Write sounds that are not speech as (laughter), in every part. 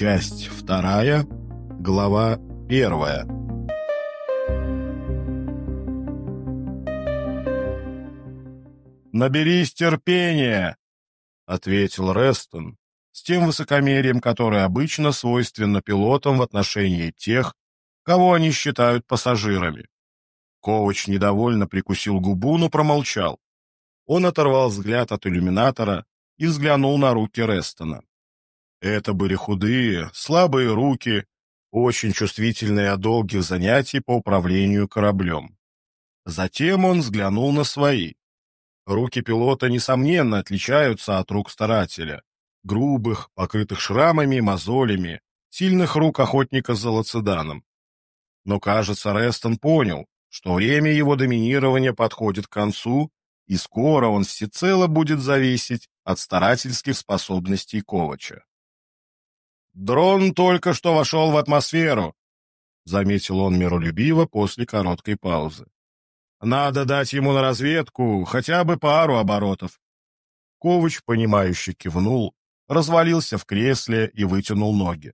Часть вторая, глава первая. «Наберись терпения!» — ответил Рестон с тем высокомерием, которое обычно свойственно пилотам в отношении тех, кого они считают пассажирами. Ковач недовольно прикусил губу, но промолчал. Он оторвал взгляд от иллюминатора и взглянул на руки Рестона. Это были худые, слабые руки, очень чувствительные от долгих занятий по управлению кораблем. Затем он взглянул на свои. Руки пилота, несомненно, отличаются от рук старателя. Грубых, покрытых шрамами и мозолями, сильных рук охотника за лацеданом. Но, кажется, Рестон понял, что время его доминирования подходит к концу, и скоро он всецело будет зависеть от старательских способностей Ковача. «Дрон только что вошел в атмосферу», — заметил он миролюбиво после короткой паузы. «Надо дать ему на разведку хотя бы пару оборотов». Ковач, понимающе кивнул, развалился в кресле и вытянул ноги.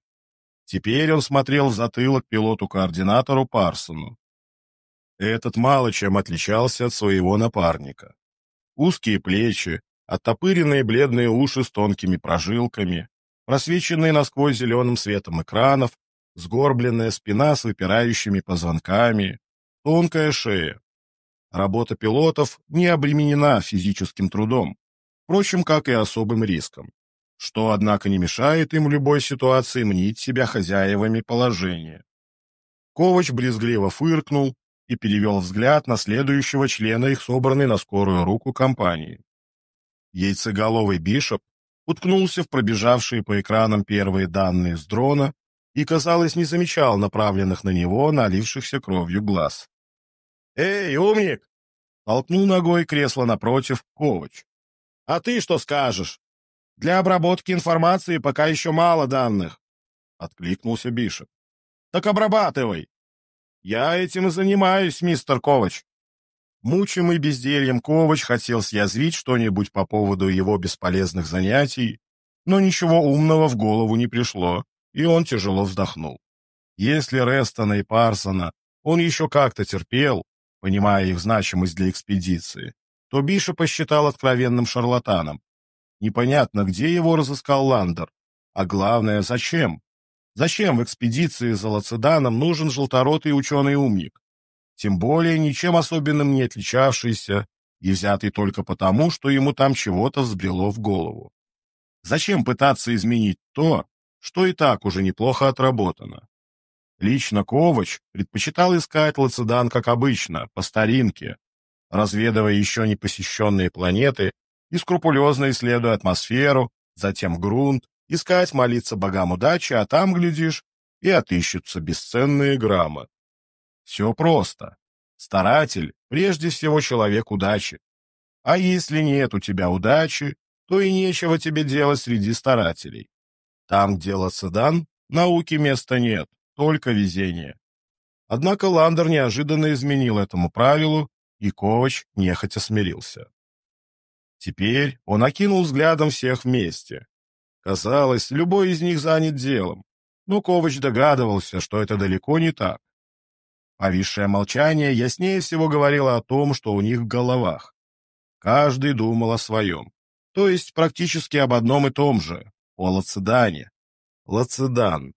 Теперь он смотрел в затылок пилоту-координатору Парсону. Этот мало чем отличался от своего напарника. Узкие плечи, оттопыренные бледные уши с тонкими прожилками, просвеченные насквозь зеленым светом экранов, сгорбленная спина с выпирающими позвонками, тонкая шея. Работа пилотов не обременена физическим трудом, впрочем, как и особым риском, что, однако, не мешает им в любой ситуации мнить себя хозяевами положения. Ковач брезгливо фыркнул и перевел взгляд на следующего члена их собранной на скорую руку компании. Яйцеголовый Бишоп уткнулся в пробежавшие по экранам первые данные с дрона и, казалось, не замечал направленных на него налившихся кровью глаз. «Эй, умник!» — толкнул ногой кресло напротив Ковач. «А ты что скажешь? Для обработки информации пока еще мало данных», — откликнулся Бишоп. «Так обрабатывай!» «Я этим и занимаюсь, мистер Ковач», Мучимый бездельем Ковач хотел съязвить что-нибудь по поводу его бесполезных занятий, но ничего умного в голову не пришло, и он тяжело вздохнул. Если Рестона и Парсона он еще как-то терпел, понимая их значимость для экспедиции, то Биша посчитал откровенным шарлатаном. Непонятно, где его разыскал Ландер, а главное, зачем? Зачем в экспедиции за Лацеданом нужен желторотый ученый-умник? Тем более ничем особенным не отличавшийся и взятый только потому, что ему там чего-то взбрело в голову. Зачем пытаться изменить то, что и так уже неплохо отработано? Лично Ковач предпочитал искать Лацедан как обычно, по старинке, разведывая еще не посещенные планеты и скрупулезно исследуя атмосферу, затем грунт, искать, молиться богам удачи, а там, глядишь, и отыщутся бесценные граммы. Все просто. Старатель – прежде всего человек удачи. А если нет у тебя удачи, то и нечего тебе делать среди старателей. Там, где Лацедан, науки места нет, только везение. Однако Ландер неожиданно изменил этому правилу, и Ковач нехотя смирился. Теперь он окинул взглядом всех вместе. Казалось, любой из них занят делом, но Ковач догадывался, что это далеко не так. Повисшее молчание яснее всего говорило о том, что у них в головах. Каждый думал о своем, то есть практически об одном и том же, о Лацедане. Лацедан.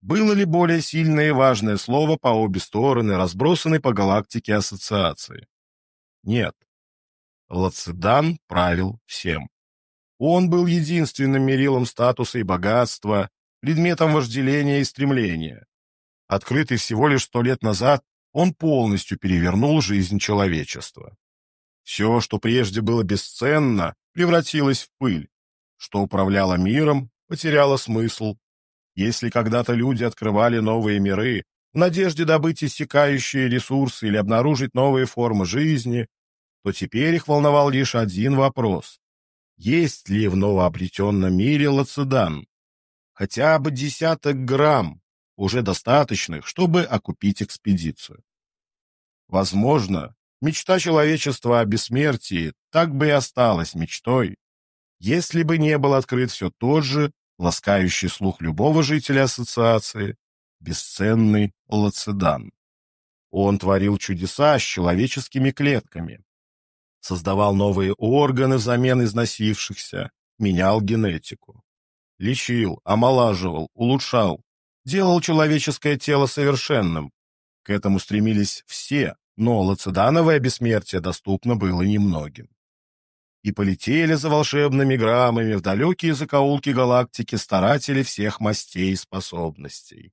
Было ли более сильное и важное слово по обе стороны, разбросанной по галактике ассоциации? Нет. Лацедан правил всем. Он был единственным мерилом статуса и богатства, предметом вожделения и стремления. Открытый всего лишь сто лет назад, он полностью перевернул жизнь человечества. Все, что прежде было бесценно, превратилось в пыль. Что управляло миром, потеряло смысл. Если когда-то люди открывали новые миры, в надежде добыть иссякающие ресурсы или обнаружить новые формы жизни, то теперь их волновал лишь один вопрос. Есть ли в новообретенном мире лацедан? Хотя бы десяток грамм, уже достаточных, чтобы окупить экспедицию. Возможно, мечта человечества о бессмертии так бы и осталась мечтой, если бы не был открыт все тот же ласкающий слух любого жителя ассоциации, бесценный лацедан. Он творил чудеса с человеческими клетками, создавал новые органы взамен износившихся, менял генетику. Лечил, омолаживал, улучшал, делал человеческое тело совершенным. К этому стремились все, но лацедановое бессмертие доступно было немногим. И полетели за волшебными граммами в далекие закоулки галактики старатели всех мастей и способностей.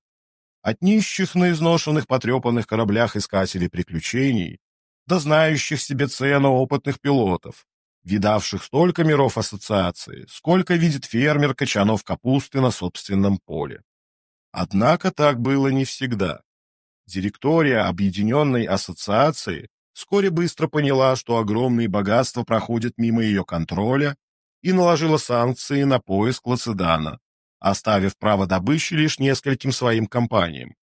От нищих на изношенных потрепанных кораблях искателей приключений до знающих себе цену опытных пилотов, видавших столько миров ассоциации, сколько видит фермер качанов капусты на собственном поле. Однако так было не всегда. Директория Объединенной Ассоциации вскоре быстро поняла, что огромные богатства проходят мимо ее контроля и наложила санкции на поиск Лацедана, оставив право добычи лишь нескольким своим компаниям.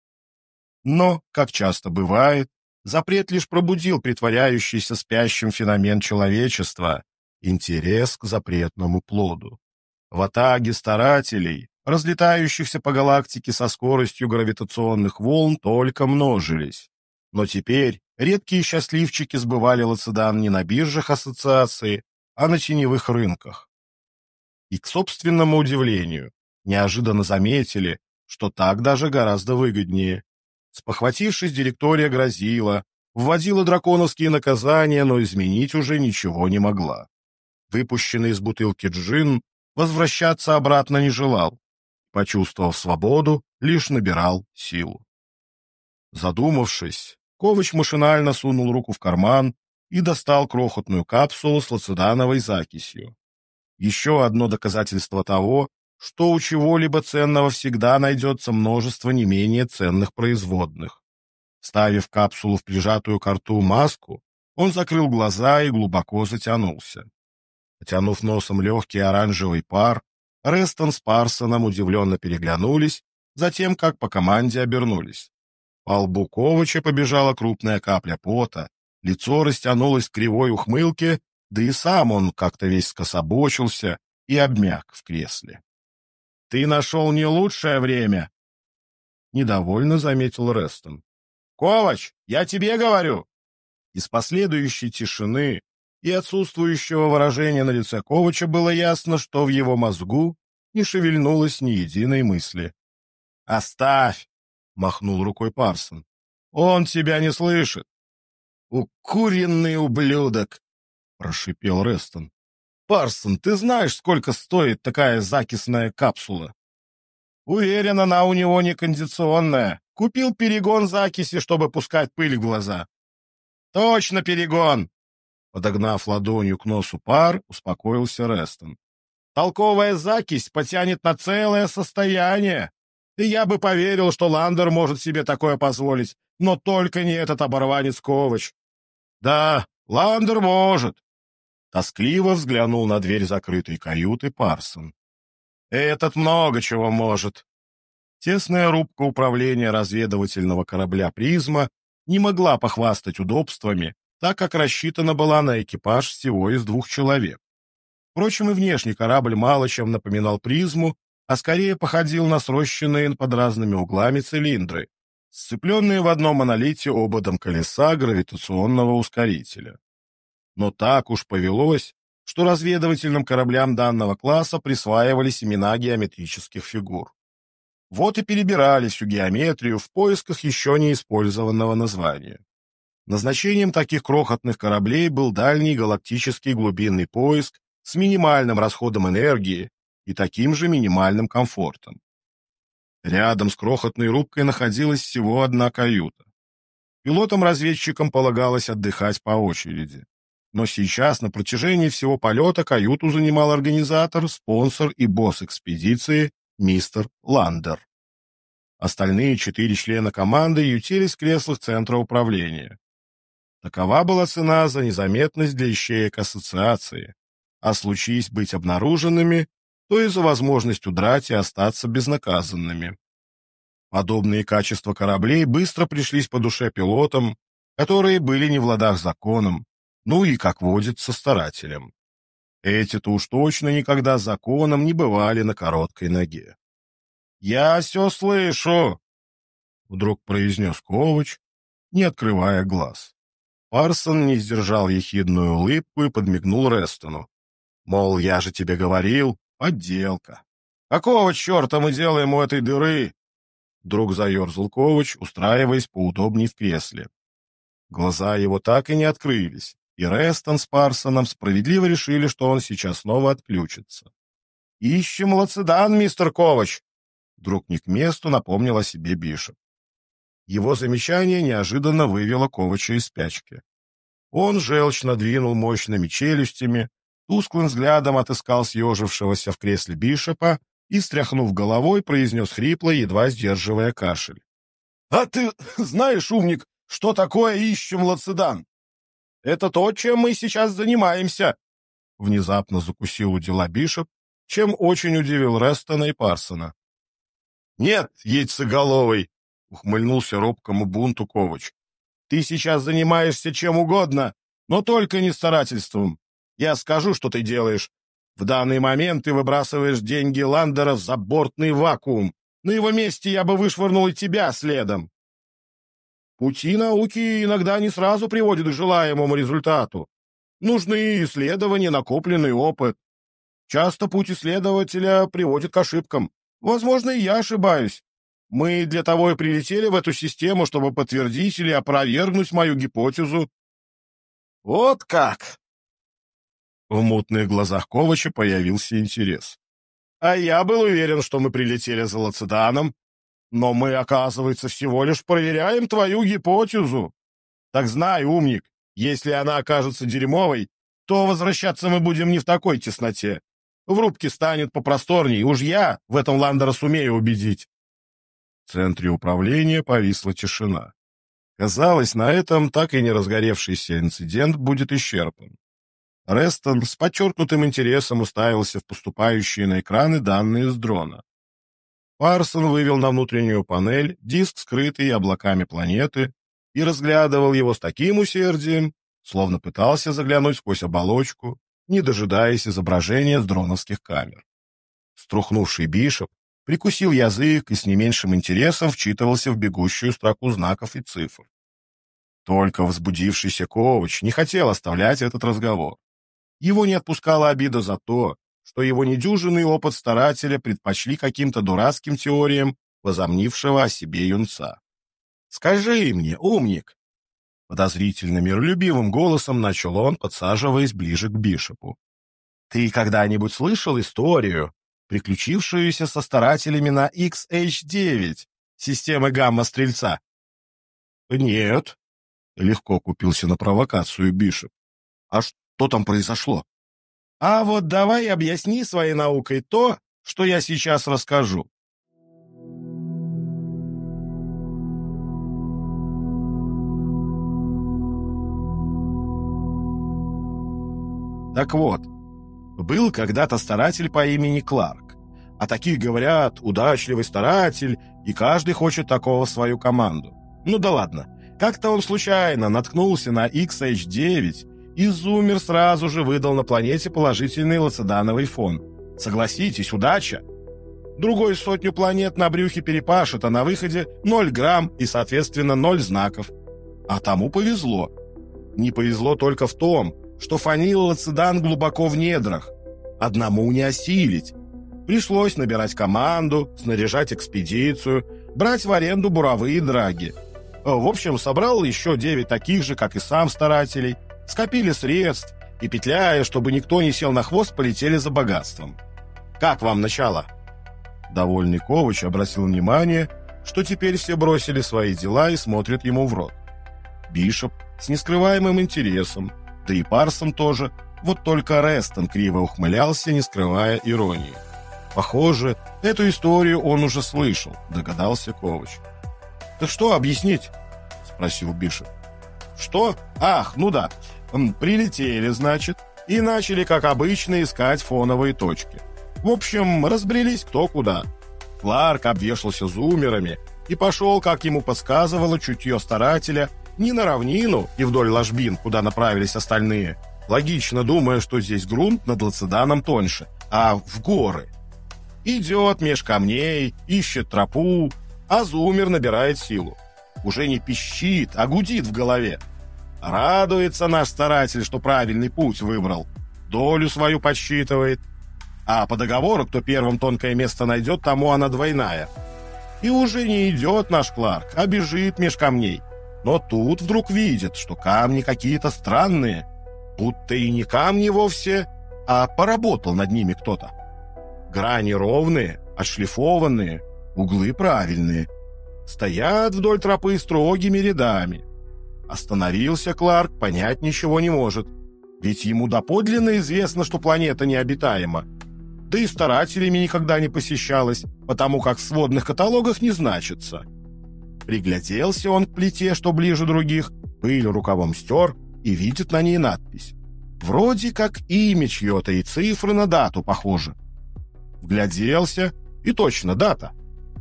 Но, как часто бывает, запрет лишь пробудил притворяющийся спящим феномен человечества — интерес к запретному плоду. В атаге старателей, разлетающихся по галактике со скоростью гравитационных волн, только множились. Но теперь редкие счастливчики сбывали лацедан не на биржах ассоциации, а на теневых рынках. И, к собственному удивлению, неожиданно заметили, что так даже гораздо выгоднее. Спохватившись, директория грозила, вводила драконовские наказания, но изменить уже ничего не могла. Выпущенный из бутылки джин возвращаться обратно не желал. Почувствовав свободу, лишь набирал силу. Задумавшись, Ковач машинально сунул руку в карман и достал крохотную капсулу с лацедановой закисью. Еще одно доказательство того, что у чего-либо ценного всегда найдется множество не менее ценных производных. Ставив капсулу в прижатую к рту маску, он закрыл глаза и глубоко затянулся. Потянув носом легкий оранжевый пар, Рестон с Парсоном удивленно переглянулись, затем, как по команде, обернулись. По лбу Ковача побежала крупная капля пота, лицо растянулось в кривой ухмылке, да и сам он как-то весь скособочился и обмяк в кресле. — Ты нашел не лучшее время! — недовольно заметил Рестон. — Ковач, я тебе говорю! Из последующей тишины и отсутствующего выражения на лице Ковача было ясно, что в его мозгу не шевельнулось ни единой мысли. «Оставь!» — махнул рукой Парсон. «Он тебя не слышит!» «Укуренный ублюдок!» — прошипел Рестон. «Парсон, ты знаешь, сколько стоит такая закисная капсула?» «Уверен, она у него не кондиционная. Купил перегон закиси, чтобы пускать пыль в глаза». «Точно перегон!» Подогнав ладонью к носу пар, успокоился Рестон. «Толковая закись потянет на целое состояние. И я бы поверил, что Ландер может себе такое позволить, но только не этот оборванец Ковач». «Да, Ландер может». Тоскливо взглянул на дверь закрытой каюты Парсон. «Этот много чего может». Тесная рубка управления разведывательного корабля «Призма» не могла похвастать удобствами, так как рассчитана была на экипаж всего из двух человек. Впрочем, и внешний корабль мало чем напоминал призму, а скорее походил на срощенные под разными углами цилиндры, сцепленные в одном монолите ободом колеса гравитационного ускорителя. Но так уж повелось, что разведывательным кораблям данного класса присваивались имена геометрических фигур. Вот и перебирали всю геометрию в поисках еще не использованного названия. Назначением таких крохотных кораблей был дальний галактический глубинный поиск с минимальным расходом энергии и таким же минимальным комфортом. Рядом с крохотной рубкой находилась всего одна каюта. Пилотам-разведчикам полагалось отдыхать по очереди. Но сейчас на протяжении всего полета каюту занимал организатор, спонсор и босс экспедиции мистер Ландер. Остальные четыре члена команды ютились в креслах центра управления. Такова была цена за незаметность для ищеек ассоциации, а случись быть обнаруженными, то и за возможность удрать и остаться безнаказанными. Подобные качества кораблей быстро пришлись по душе пилотам, которые были не в ладах законом, ну и, как водится, старателям. Эти-то уж точно никогда законом не бывали на короткой ноге. «Я все слышу!» — вдруг произнес Ковач, не открывая глаз. Парсон не сдержал ехидную улыбку и подмигнул Рестону. Мол, я же тебе говорил, подделка. Какого черта мы делаем у этой дыры? Вдруг заерзал Ковач, устраиваясь поудобнее в кресле. Глаза его так и не открылись, и Рестон с Парсоном справедливо решили, что он сейчас снова отключится. «Ищем лацедан, мистер Ковач!» Вдруг не к месту напомнил о себе Бишоп. Его замечание неожиданно вывело Ковача из спячки. Он желчно двинул мощными челюстями, тусклым взглядом отыскал съежившегося в кресле Бишопа и, стряхнув головой, произнес хрипло, едва сдерживая кашель. — А ты (laughs) знаешь, умник, что такое ищем лацедан? Это то, чем мы сейчас занимаемся. Внезапно закусил у дела Бишоп, чем очень удивил Рестона и Парсона. — Нет, яйцеголовый, — ухмыльнулся робкому бунту Ковач. — Ты сейчас занимаешься чем угодно, но только не старательством. Я скажу, что ты делаешь. В данный момент ты выбрасываешь деньги Ландера в забортный вакуум. На его месте я бы вышвырнул и тебя следом. Пути науки иногда не сразу приводят к желаемому результату. Нужны исследования, накопленный опыт. Часто путь исследователя приводит к ошибкам. Возможно, и я ошибаюсь. Мы для того и прилетели в эту систему, чтобы подтвердить или опровергнуть мою гипотезу. Вот как! В мутных глазах Ковача появился интерес. А я был уверен, что мы прилетели за Лациданом, но мы, оказывается, всего лишь проверяем твою гипотезу. Так знай, умник, если она окажется дерьмовой, то возвращаться мы будем не в такой тесноте. В рубке станет попросторней, уж я в этом Ландера сумею убедить. В центре управления повисла тишина. Казалось, на этом так и не разгоревшийся инцидент будет исчерпан. Рестон с подчеркнутым интересом уставился в поступающие на экраны данные с дрона. Парсон вывел на внутреннюю панель диск, скрытый облаками планеты, и разглядывал его с таким усердием, словно пытался заглянуть сквозь оболочку, не дожидаясь изображения с дроновских камер. Струхнувший Бишоп прикусил язык и с не меньшим интересом вчитывался в бегущую строку знаков и цифр. Только возбудившийся Ковач не хотел оставлять этот разговор. Его не отпускала обида за то, что его недюжинный опыт старателя предпочли каким-то дурацким теориям возомнившего о себе юнца. «Скажи мне, умник!» Подозрительно миролюбивым голосом начал он, подсаживаясь ближе к Бишопу. «Ты когда-нибудь слышал историю, приключившуюся со старателями на XH9, системы гамма-стрельца?» «Нет», — легко купился на провокацию Бишоп. «А что там произошло?» «А вот давай объясни своей наукой то, что я сейчас расскажу». Так вот, был когда-то старатель по имени Кларк. А таких говорят, удачливый старатель, и каждый хочет такого в свою команду. Ну да ладно. Как-то он случайно наткнулся на XH9, и Зумер сразу же выдал на планете положительный лацедановый фон. Согласитесь, удача. Другой сотню планет на брюхе перепашет, а на выходе 0 грамм и, соответственно, 0 знаков. А тому повезло. Не повезло только в том, что фанил лацедан глубоко в недрах. Одному не осилить. Пришлось набирать команду, снаряжать экспедицию, брать в аренду буровые драги. В общем, собрал еще девять таких же, как и сам старателей, скопили средств и, петляя, чтобы никто не сел на хвост, полетели за богатством. Как вам начало? Довольный Ковач обратил внимание, что теперь все бросили свои дела и смотрят ему в рот. Бишоп с нескрываемым интересом, да и Парсон тоже – вот только Рестон криво ухмылялся, не скрывая иронии. Похоже, эту историю он уже слышал, догадался Ковач. «Так что объяснить?» — спросил Бишоп. «Что? Ах, ну да. Прилетели, значит, и начали, как обычно, искать фоновые точки. В общем, разбрелись кто куда. Кларк обвешался зумерами и пошел, как ему подсказывало чутье старателя, не на равнину и вдоль ложбин, куда направились остальные, логично думая, что здесь грунт над Лациданом тоньше, а в горы. Идет меж камней, ищет тропу, а зумер набирает силу. Уже не пищит, а гудит в голове. Радуется наш старатель, что правильный путь выбрал. Долю свою подсчитывает. А по договору, кто первым тонкое место найдет, тому она двойная. И уже не идет наш Кларк, а бежит меж камней. Но тут вдруг видит, что камни какие-то странные. Будто и не камни вовсе, а поработал над ними кто-то. Грани ровные, отшлифованные, углы правильные. Стоят вдоль тропы строгими рядами. Остановился Кларк, понять ничего не может. Ведь ему доподлинно известно, что планета необитаема. Да и старателями никогда не посещалась, потому как в сводных каталогах не значится. Пригляделся он к плите, что ближе других, пыль рукавом стер и видит на ней надпись. Вроде как имя чье-то и цифры на дату похожи. Вгляделся, и точно дата.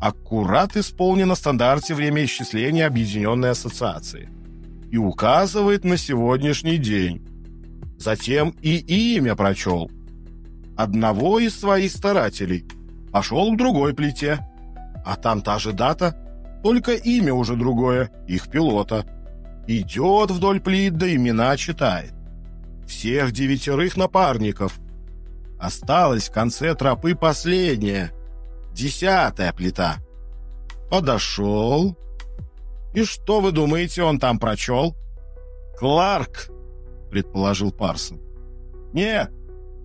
Аккурат исполнена в стандарте время исчисления Объединенной Ассоциации. И указывает на сегодняшний день. Затем и имя прочел. Одного из своих старателей. Пошел к другой плите. А там та же дата, только имя уже другое, их пилота. Идет вдоль плит, да имена читает. Всех девятерых напарников. Осталась в конце тропы последняя, десятая плита. Подошел. И что вы думаете, он там прочел? Кларк, предположил Парсон. Нет,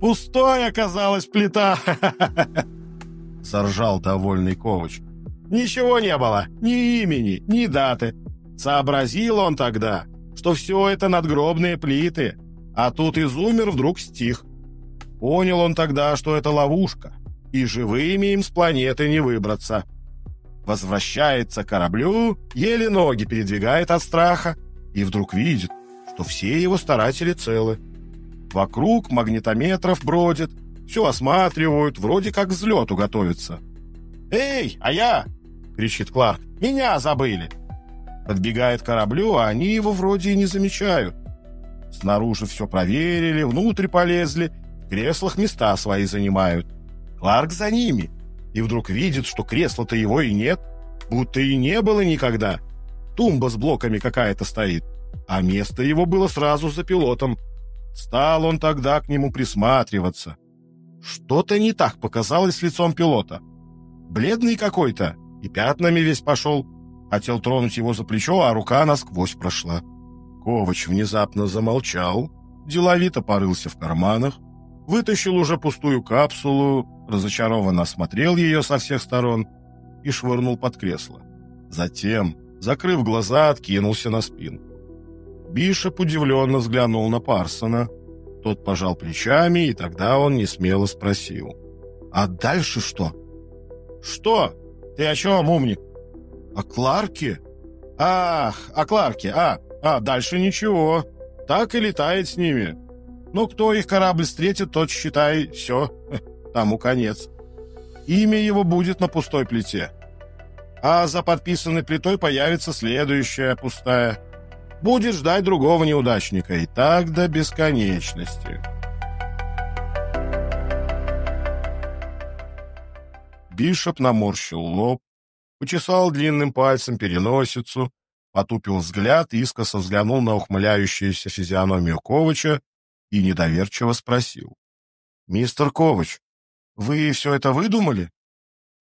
пустой оказалась плита. (laughs) Заржал довольный Ковач. Ничего не было, ни имени, ни даты. Сообразил он тогда, что все это надгробные плиты, а тут изумер вдруг стих. Понял он тогда, что это ловушка, и живыми им с планеты не выбраться. Возвращается к кораблю, еле ноги передвигает от страха, и вдруг видит, что все его старатели целы. Вокруг магнитометров бродят, все осматривают, вроде как к взлету готовятся. «Эй, а я!» — кричит Кларк. «Меня забыли!» Подбегает к кораблю, а они его вроде и не замечают. Снаружи все проверили, внутрь полезли, в креслах места свои занимают. Кларк за ними. И вдруг видит, что кресла-то его и нет, будто и не было никогда. Тумба с блоками какая-то стоит а место его было сразу за пилотом. Стал он тогда к нему присматриваться. Что-то не так показалось лицом пилота. Бледный какой-то, и пятнами весь пошел. Хотел тронуть его за плечо, а рука насквозь прошла. Ковач внезапно замолчал, деловито порылся в карманах, вытащил уже пустую капсулу, разочарованно осмотрел ее со всех сторон и швырнул под кресло. Затем, закрыв глаза, откинулся на спинку. Бишоп удивленно взглянул на Парсона. Тот пожал плечами, и тогда он несмело спросил. «А дальше что?» «Что? Ты о чем, умник?» «О Кларке?» «Ах, о Кларке, а, а, дальше ничего. Так и летает с ними. Ну, кто их корабль встретит, тот, считай, все, (laughs) тому конец. Имя его будет на пустой плите. А за подписанной плитой появится следующая пустая будет ждать другого неудачника, и так до бесконечности. Бишоп наморщил лоб, почесал длинным пальцем переносицу, потупил взгляд, искоса взглянул на ухмыляющуюся физиономию Ковача и недоверчиво спросил. «Мистер Ковач, вы все это выдумали?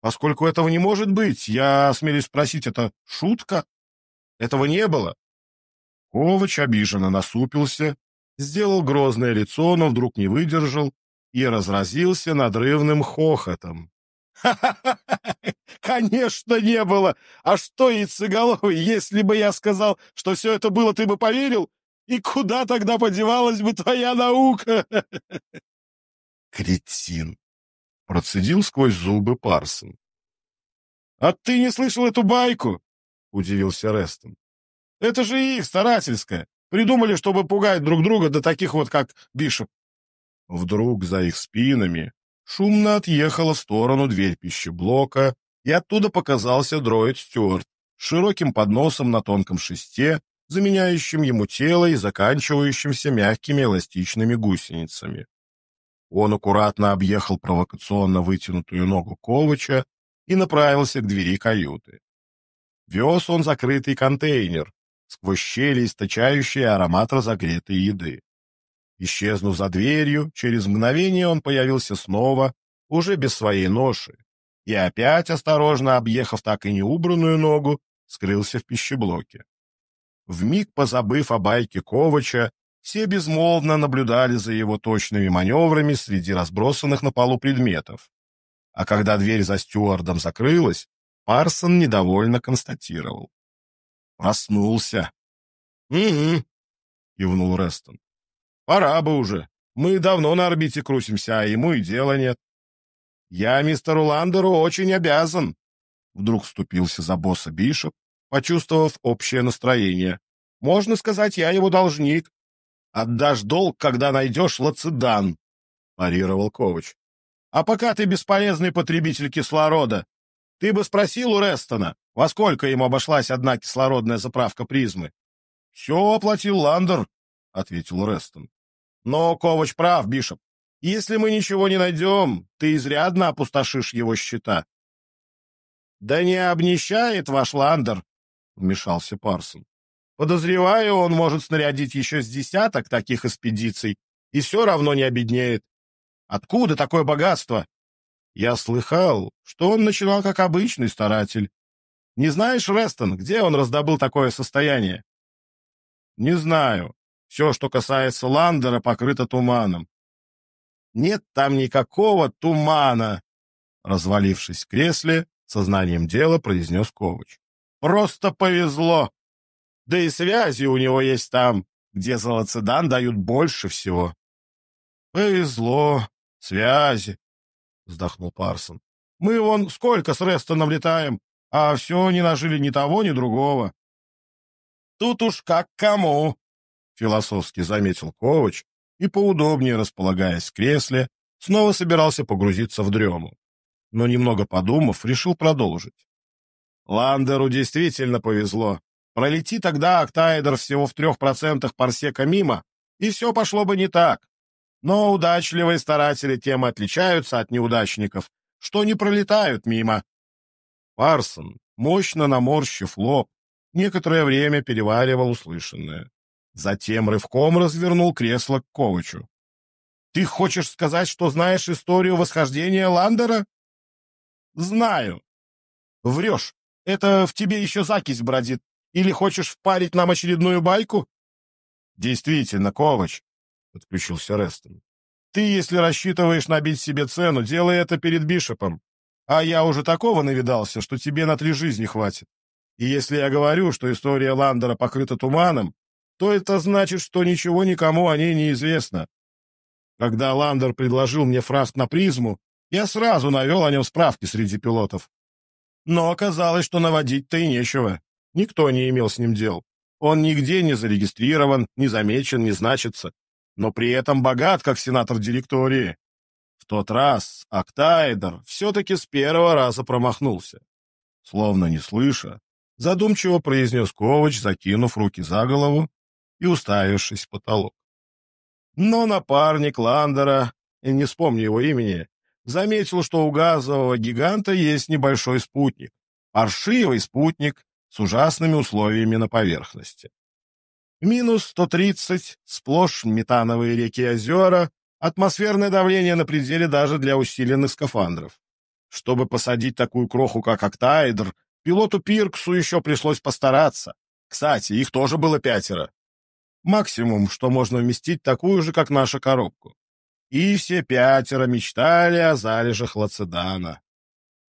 Поскольку этого не может быть, я осмелюсь спросить, это шутка? Этого не было?» Ковач обиженно насупился, сделал грозное лицо, но вдруг не выдержал и разразился надрывным хохотом. «Ха-ха-ха! (laughs) Конечно, не было! А что, яйцеголовый, если бы я сказал, что все это было, ты бы поверил? И куда тогда подевалась бы твоя наука?» (laughs) «Кретин!» — процедил сквозь зубы Парсон. «А ты не слышал эту байку?» — удивился Рестон. Это же их, старательская. Придумали, чтобы пугать друг друга до таких вот, как Бишоп. Вдруг за их спинами шумно отъехала в сторону дверь пищеблока, и оттуда показался дроид Стюарт с широким подносом на тонком шесте, заменяющим ему тело и заканчивающимся мягкими эластичными гусеницами. Он аккуратно объехал провокационно вытянутую ногу Ковача и направился к двери каюты. Вез он закрытый контейнер, сквозь щели источающий аромат разогретой еды. Исчезнув за дверью, через мгновение он появился снова, уже без своей ноши, и опять, осторожно объехав так и не убранную ногу, скрылся в пищеблоке. Вмиг позабыв о байке Ковача, все безмолвно наблюдали за его точными маневрами среди разбросанных на полу предметов. А когда дверь за стюардом закрылась, Парсон недовольно констатировал. «Проснулся». «Угу», — кивнул Рестон. «Пора бы уже. Мы давно на орбите крутимся, а ему и дела нет». «Я мистеру Ландеру очень обязан», — вдруг вступился за босса Бишоп, почувствовав общее настроение. «Можно сказать, я его должник». «Отдашь долг, когда найдешь лацедан», — парировал Ковач. «А пока ты бесполезный потребитель кислорода. Ты бы спросил у Рестона, во сколько ему обошлась одна кислородная заправка призмы?» «Все оплатил Ландер», — ответил Рестон. «Но Ковач прав, Бишоп. Если мы ничего не найдем, ты изрядно опустошишь его счета. — Да не обнищает ваш Ландер, — вмешался Парсон. — Подозреваю, он может снарядить еще с десяток таких экспедиций и все равно не обеднеет. Откуда такое богатство? Я слыхал, что он начинал как обычный старатель. Не знаешь, Рестон, где он раздобыл такое состояние? — Не знаю. Все, что касается Ландера, покрыто туманом. Нет там никакого тумана, развалившись в кресле, сознанием дела произнес Ковач. Просто повезло. Да и связи у него есть там, где золоцедан дают больше всего. Повезло, связи, вздохнул Парсон. Мы вон сколько с Рестоном летаем, а все не нажили ни того, ни другого. Тут уж как кому, философски заметил Ковач, и, поудобнее располагаясь в кресле, снова собирался погрузиться в дрему. Но, немного подумав, решил продолжить. Ландеру действительно повезло. Пролети тогда октаэдр всего в трех процентах парсека мимо, и все пошло бы не так. Но удачливые старатели тем отличаются от неудачников, что не пролетают мимо. Парсон, мощно наморщив лоб, некоторое время переваривал услышанное. Затем рывком развернул кресло к Ковачу. «Ты хочешь сказать, что знаешь историю восхождения Ландера?» «Знаю». «Врешь. Это в тебе еще закись бродит. Или хочешь впарить нам очередную байку?» «Действительно, Ковач», — подключился Рестон. «Ты, если рассчитываешь набить себе цену, делай это перед Бишопом. А я уже такого навидался, что тебе на три жизни хватит. И если я говорю, что история Ландера покрыта туманом, то это значит, что ничего никому о ней не известно. Когда Ландер предложил мне фраст на призму, я сразу навел о нем справки среди пилотов. Но оказалось, что наводить-то и нечего. Никто не имел с ним дел. Он нигде не зарегистрирован, не замечен, не значится. Но при этом богат, как сенатор директории. В тот раз Октайдер все-таки с первого раза промахнулся. Словно не слыша, задумчиво произнес Ковач, закинув руки за голову и уставившись в потолок. Но напарник Ландера, не вспомню его имени, заметил, что у газового гиганта есть небольшой спутник, паршивый спутник с ужасными условиями на поверхности. Минус 130, сплошь метановые реки и озера, атмосферное давление на пределе даже для усиленных скафандров. Чтобы посадить такую кроху, как октаэдр, пилоту Пирксу еще пришлось постараться. Кстати, их тоже было пятеро. Максимум, что можно вместить такую же, как наша коробку. И все пятеро мечтали о залежах лацедана.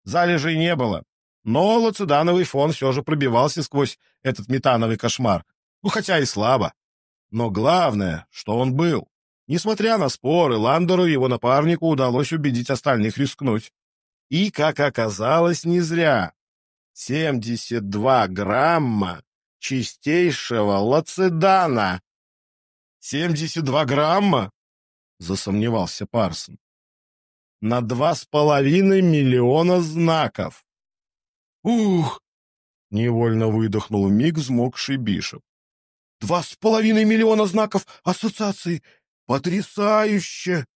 Залежей не было, но лацедановый фон все же пробивался сквозь этот метановый кошмар, ну хотя и слабо. Но главное, что он был. Несмотря на споры, Ландеру и его напарнику удалось убедить остальных рискнуть. И, как оказалось, не зря. 72 грамма чистейшего лацедана. «Семьдесят два грамма?» — засомневался Парсон. «На два с половиной миллиона знаков». «Ух!» — невольно выдохнул миг взмокший Бишоп. Два с половиной миллиона знаков ассоциации! Потрясающе!»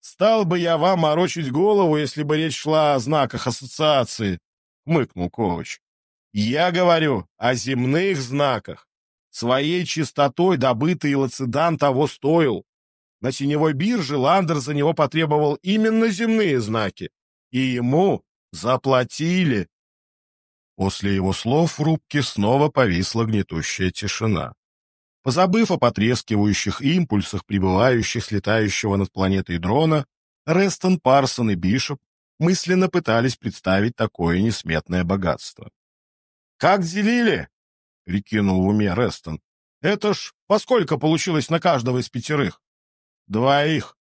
«Стал бы я вам морочить голову, если бы речь шла о знаках ассоциации», — мыкнул Ковач. «Я говорю о земных знаках. Своей чистотой добытый Лацидан того стоил. На теневой бирже Ландер за него потребовал именно земные знаки, и ему заплатили». После его слов в рубке снова повисла гнетущая тишина. Позабыв о потрескивающих импульсах, прибывающих с летающего над планетой дрона, Рестон, Парсон и Бишоп мысленно пытались представить такое несметное богатство. «Как делили?» — прикинул в уме Рестон. «Это ж поскольку получилось на каждого из пятерых?» «Двоих».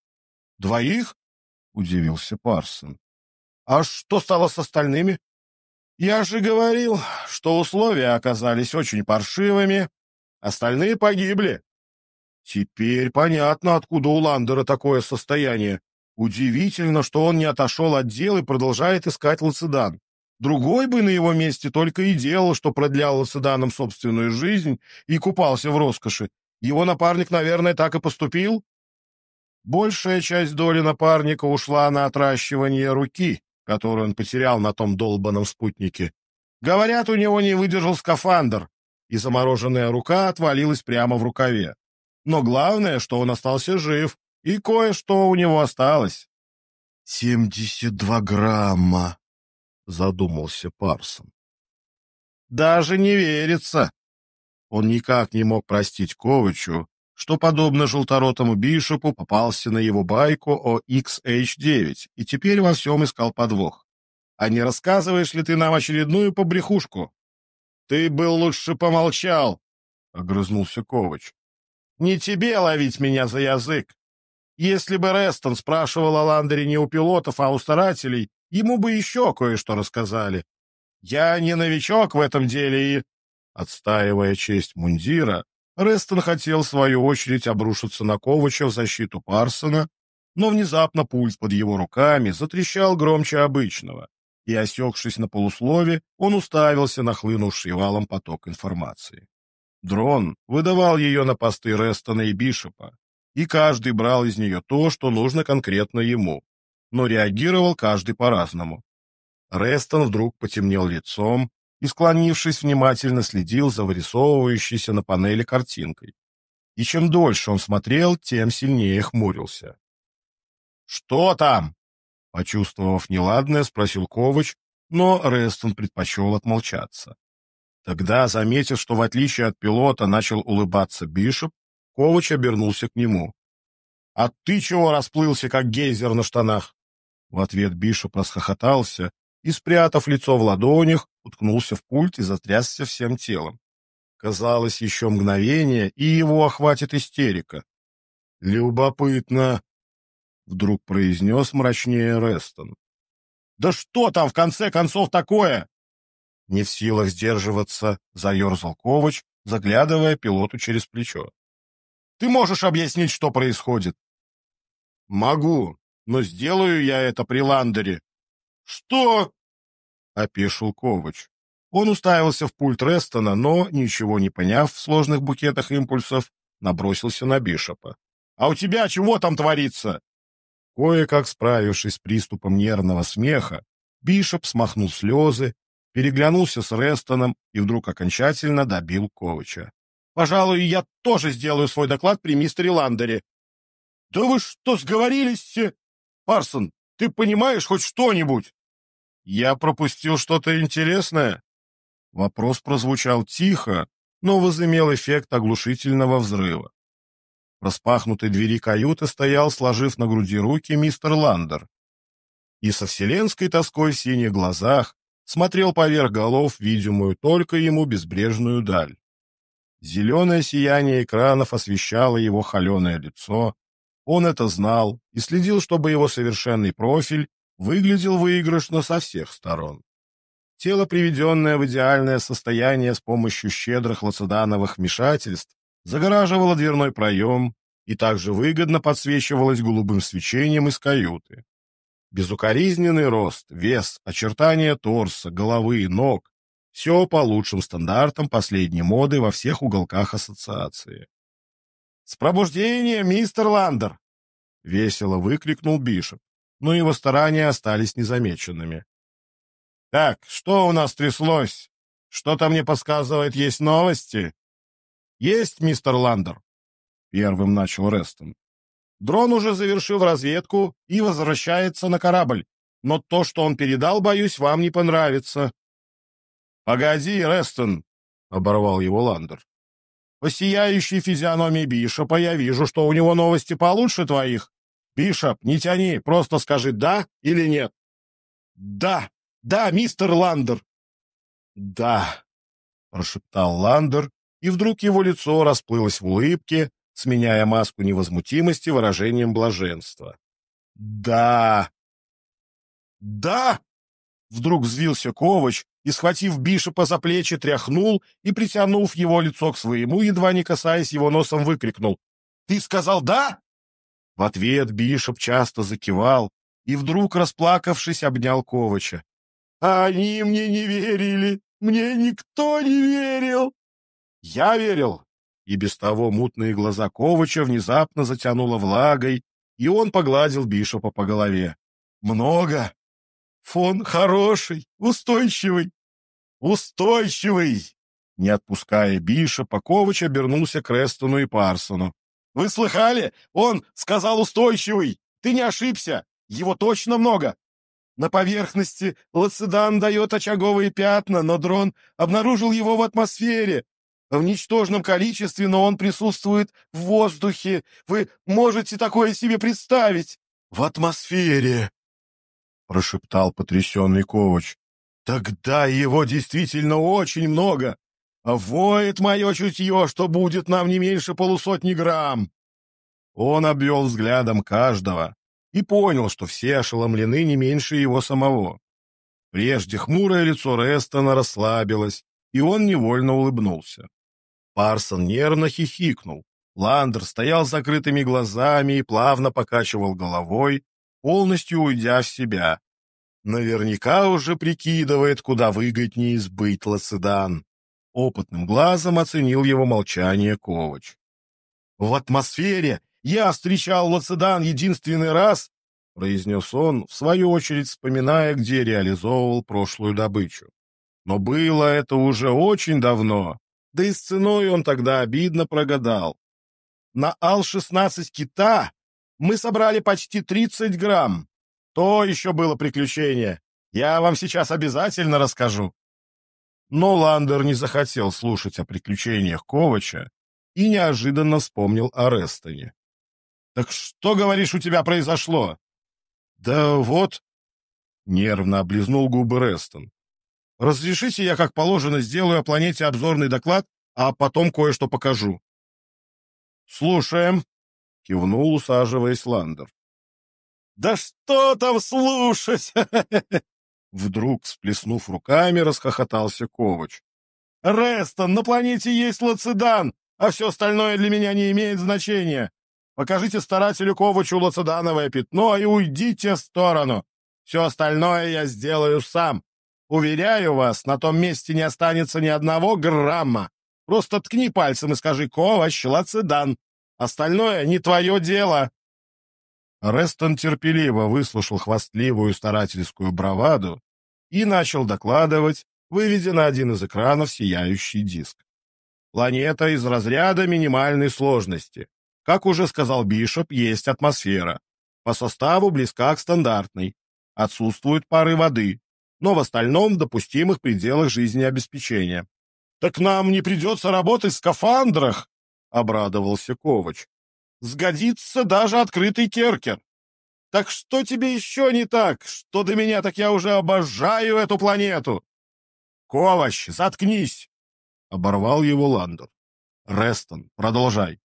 «Двоих?» — удивился Парсон. «А что стало с остальными?» «Я же говорил, что условия оказались очень паршивыми, Остальные погибли. Теперь понятно, откуда у Ландера такое состояние. Удивительно, что он не отошел от дел и продолжает искать Лацидан. Другой бы на его месте только и делал, что продлял Лациданом собственную жизнь и купался в роскоши. Его напарник, наверное, так и поступил. Большая часть доли напарника ушла на отращивание руки, которую он потерял на том долбанном спутнике. Говорят, у него не выдержал скафандр, и замороженная рука отвалилась прямо в рукаве. Но главное, что он остался жив, и кое-что у него осталось. «Семьдесят два грамма», — задумался Парсон. «Даже не верится». Он никак не мог простить Ковачу, что, подобно желторотому Бишопу, попался на его байку о XH9 и теперь во всем искал подвох. «А не рассказываешь ли ты нам очередную побрехушку?» «Ты бы лучше помолчал», — огрызнулся Ковач. «Не тебе ловить меня за язык. Если бы Рестон спрашивал о Ландере не у пилотов, а у старателей, ему бы еще кое-что рассказали. Я не новичок в этом деле и...» Отстаивая честь мундира, Рестон хотел, в свою очередь, обрушиться на Ковача в защиту Парсона, но внезапно пульт под его руками затрещал громче обычного и, осекшись на полуслове, он уставился на хлынувший валом поток информации. Дрон выдавал ее на посты Рестона и Бишопа, и каждый брал из нее то, что нужно конкретно ему, но реагировал каждый по-разному. Рестон вдруг потемнел лицом и, склонившись, внимательно следил за вырисовывающейся на панели картинкой. И чем дольше он смотрел, тем сильнее хмурился. «Что там?» Почувствовав неладное, спросил Ковач, но Рестон предпочел отмолчаться. Тогда, заметив, что в отличие от пилота начал улыбаться Бишоп, Ковач обернулся к нему. «А ты чего расплылся, как гейзер на штанах?» В ответ Бишоп расхохотался и, спрятав лицо в ладонях, уткнулся в пульт и затрясся всем телом. Казалось, еще мгновение, и его охватит истерика. «Любопытно!» вдруг произнес мрачнее Рестон. «Да что там в конце концов такое?» Не в силах сдерживаться, заерзал Ковач, заглядывая пилоту через плечо. «Ты можешь объяснить, что происходит?» «Могу, но сделаю я это при Ландере». «Что?» — опешил Ковач. Он уставился в пульт Рестона, но, ничего не поняв в сложных букетах импульсов, набросился на Бишопа. «А у тебя чего там творится?» Кое-как справившись с приступом нервного смеха, Бишоп смахнул слезы, переглянулся с Рестоном и вдруг окончательно добил Ковача. «Пожалуй, я тоже сделаю свой доклад при мистере Ландере». «Да вы что, сговорились? Парсон, ты понимаешь хоть что-нибудь?» «Я пропустил что-то интересное?» Вопрос прозвучал тихо, но возымел эффект оглушительного взрыва. В распахнутой двери каюты стоял, сложив на груди руки, мистер Ландер. И со вселенской тоской в синих глазах смотрел поверх голов видимую только ему безбрежную даль. Зеленое сияние экранов освещало его холеное лицо. Он это знал и следил, чтобы его совершенный профиль выглядел выигрышно со всех сторон. Тело, приведенное в идеальное состояние с помощью щедрых лацедановых вмешательств, загораживала дверной проем и также выгодно подсвечивалась голубым свечением из каюты. Безукоризненный рост, вес, очертания торса, головы и ног — Все по лучшим стандартам последней моды во всех уголках ассоциации. «С пробуждением, мистер Ландер!» — весело выкрикнул Бишоп, но его старания остались незамеченными. «Так, что у нас тряслось? Что-то мне подсказывает, есть новости?» «Есть, мистер Ландер!» — первым начал Рестон. «Дрон уже завершил разведку и возвращается на корабль, но то, что он передал, боюсь, вам не понравится». «Погоди, Рестон!» — оборвал его Ландер. «По сияющей физиономии Бишопа я вижу, что у него новости получше твоих. Бишоп, не тяни, просто скажи «да» или «нет». «Да! Да, мистер Ландер!» «Да!» — прошептал Ландер, и вдруг его лицо расплылось в улыбке, сменяя маску невозмутимости выражением блаженства. «Да!» «Да!» Вдруг взвился Ковач и, схватив Бишопа за плечи, тряхнул и, притянув его лицо к своему, едва не касаясь его носом, выкрикнул. «Ты сказал «да»?» В ответ Бишоп часто закивал и, вдруг, расплакавшись, обнял Ковача. «Они мне не верили! Мне никто не верил!» «Я верил!» И без того мутные глаза Ковача внезапно затянуло влагой, и он погладил Бишопа по голове. «Много!» Фон хороший, устойчивый. Устойчивый! Не отпуская Биша, Пакович обернулся к Рестону и Парсону. Вы слыхали? Он сказал устойчивый. Ты не ошибся. Его точно много. На поверхности Лацидан дает очаговые пятна, но дрон обнаружил его в атмосфере. В ничтожном количестве, но он присутствует в воздухе. Вы можете такое себе представить? В атмосфере. — прошептал потрясенный Ковач. «Тогда его действительно очень много. А воет мое чутье, что будет нам не меньше полусотни грамм». Он обвел взглядом каждого и понял, что все ошеломлены не меньше его самого. Прежде хмурое лицо Рестона расслабилось, и он невольно улыбнулся. Парсон нервно хихикнул. Ландер стоял с закрытыми глазами и плавно покачивал головой, полностью уйдя в себя. Наверняка уже прикидывает, куда выгоднее сбыть Лацедан. Опытным глазом оценил его молчание Ковач. «В атмосфере я встречал Лацедан единственный раз», произнес он, в свою очередь вспоминая, где реализовывал прошлую добычу. Но было это уже очень давно, да и с ценой он тогда обидно прогадал. На Ал-16 кита мы собрали почти 30 грамм. То еще было приключение. Я вам сейчас обязательно расскажу. Но Ландер не захотел слушать о приключениях Ковача и неожиданно вспомнил о Рестоне. «Так что, говоришь, у тебя произошло?» «Да вот...» — нервно облизнул губы Рестон. «Разрешите, я, как положено, сделаю о планете обзорный доклад, а потом кое-что покажу». «Слушаем», кивнул, усаживаясь Ландер. «Да что там слушать!» (laughs) Вдруг, всплеснув руками, расхохотался Ковач. «Рестон, на планете есть Лацидан, а все остальное для меня не имеет значения. Покажите старателю Ковачу лацидановое пятно и уйдите в сторону. Все остальное я сделаю сам. Уверяю вас, на том месте не останется ни одного грамма. Просто ткни пальцем и скажи «Ковач, лацидан». Остальное не твое дело!» Рестон терпеливо выслушал хвастливую старательскую браваду и начал докладывать, выведя на один из экранов сияющий диск. Планета из разряда минимальной сложности. Как уже сказал Бишоп, есть атмосфера. По составу близка к стандартной. Отсутствуют пары воды, но в остальном в допустимых пределах жизнеобеспечения. «Так нам не придется работать в скафандрах!» — обрадовался Ковач. «Сгодится даже открытый керкер. Так что тебе еще не так? Что до меня, так я уже обожаю эту планету!» «Ковач, заткнись!» — оборвал его Ландер. «Рестон, продолжай.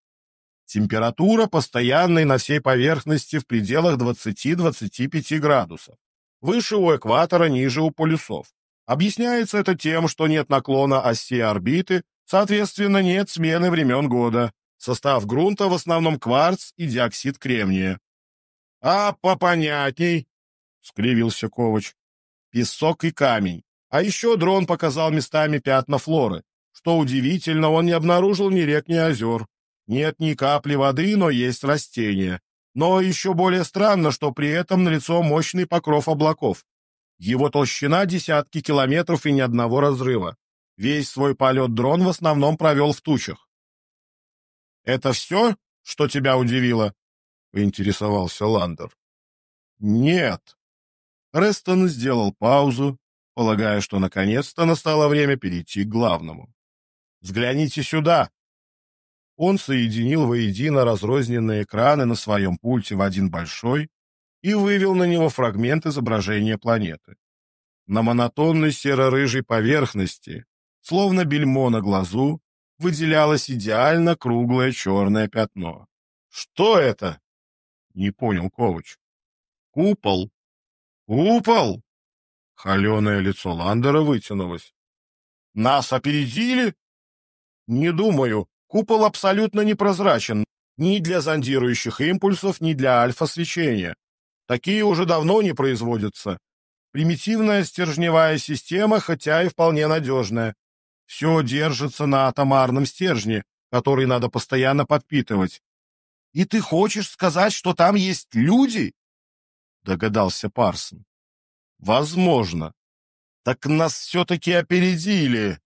Температура постоянной на всей поверхности в пределах 20-25 градусов. Выше у экватора, ниже у полюсов. Объясняется это тем, что нет наклона оси орбиты Соответственно, нет смены времен года. Состав грунта в основном кварц и диоксид кремния. — А попонятней, — скривился Ковач. — Песок и камень. А еще дрон показал местами пятна флоры. Что удивительно, он не обнаружил ни рек, ни озер. Нет ни капли воды, но есть растения. Но еще более странно, что при этом налицо мощный покров облаков. Его толщина десятки километров и ни одного разрыва. Весь свой полет дрон в основном провел в тучах. «Это все, что тебя удивило?» — поинтересовался Ландер. «Нет». Рестон сделал паузу, полагая, что наконец-то настало время перейти к главному. «Взгляните сюда!» Он соединил воедино разрозненные экраны на своем пульте в один большой и вывел на него фрагмент изображения планеты. На монотонной серо-рыжей поверхности, словно бельмо на глазу, выделялось идеально круглое черное пятно. «Что это?» — не понял Ковач. «Купол». «Купол?» Холеное лицо Ландера вытянулось. «Нас опередили?» «Не думаю. Купол абсолютно непрозрачен ни для зондирующих импульсов, ни для альфа-свечения. Такие уже давно не производятся. Примитивная стержневая система, хотя и вполне надежная. Все держится на атомарном стержне, который надо постоянно подпитывать. — И ты хочешь сказать, что там есть люди? — догадался Парсон. — Возможно. Так нас все-таки опередили.